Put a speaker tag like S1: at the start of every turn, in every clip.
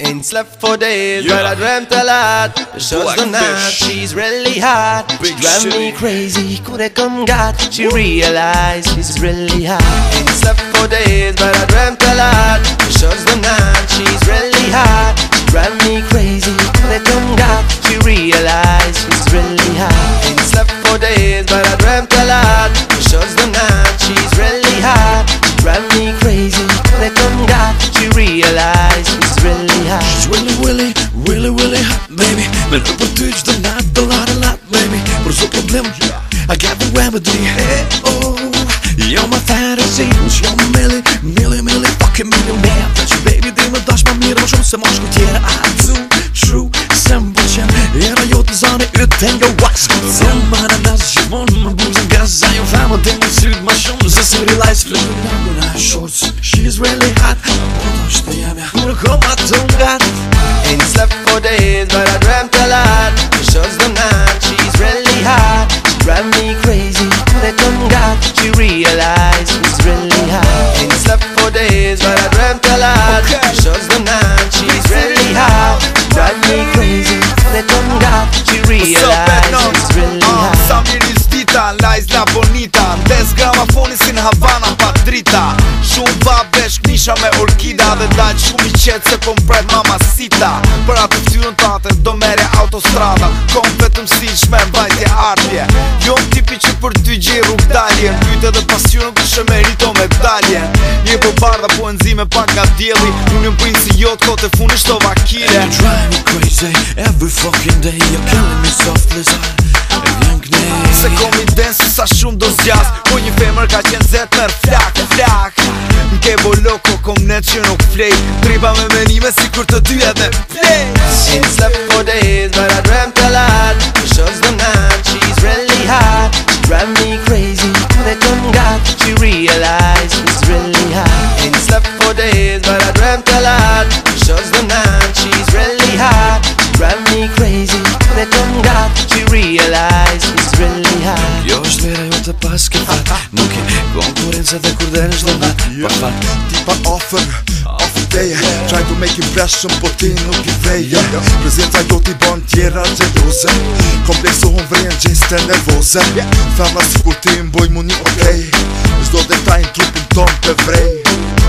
S1: Ain't slept for days, yeah. but I dreamt a lot. the night, she's really hot. Big she drives me crazy, could have come God. She realized she's really hot. Ain't slept for days, but I dreamt a lot. the night, she's really hot. She drives me crazy, could have come God. She
S2: really, really, really, really hot, baby Me në për ty qdo natë do latë, baby Por zë problem, I got the remedy Hey, oh, you're my fantasy You're my jo me milli, milli, milli, fucking millionaire Dhe që baby di me dash ma mirë më shumë se moshku tjera I do, true, se më bëqen Jera jo të zani, y të nga wax Zemë më në nasë, që mund më bëzën gaz A ju famë, dhe më sytë
S1: days, but I dreamt a lot. She shows the not, she's really hot. She drive me crazy, they come got. She realized she's really hot. Ain't slept for days, but I dreamt a lot. She shows the not, she's really hot. She drive
S3: me crazy, they come got. She realized she's really uh, hot. Sam Titan, la isla bonita, 10 gramofones in Havana, Padrita shknisha me orkida Dhe daj shumë i qetë se po mama sita Për atë fëtyrën të atër do mere autostrada Kom vetëm si shme mbajt e ardhje Jo më tipi që për ty gjirë rrug dalje Në pyte dhe pasionën të shë merito me dalje Një po barda po enzime pak nga djeli Unë jëm prinsi jotë kote funi shto vakile And you drive me crazy every fucking day You're killing me softly Se kom i den se sa shumë do zjas Po një femër ka qenë zetë nër flak flej Tripa me menime si kur të dy edhe flej She slept for days but I dreamt a lot
S1: Për shows the night, she's really hot She drive me crazy Kur e këm nga She realized she's really hot She slept for days but I dreamt a lot Për shows the night, she's really hot She drive me crazy se pas ke fat Nuk i
S3: konkurence dhe kur dhe nështë Ti pa offer Offer teje Try to make impression Po ti nuk i veje Prezenta jo ti bon tjera gjeloze Kompleksu hon vrejen gjinës të nervoze Thama si kur ti mboj mu një okej okay. Zdo detajnë trupin ton të vrej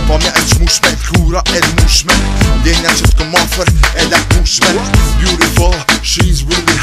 S3: Po mja e qmushme, kura e mushme Ndjenja që t'kom offer, e da kushme Beautiful, she's really hot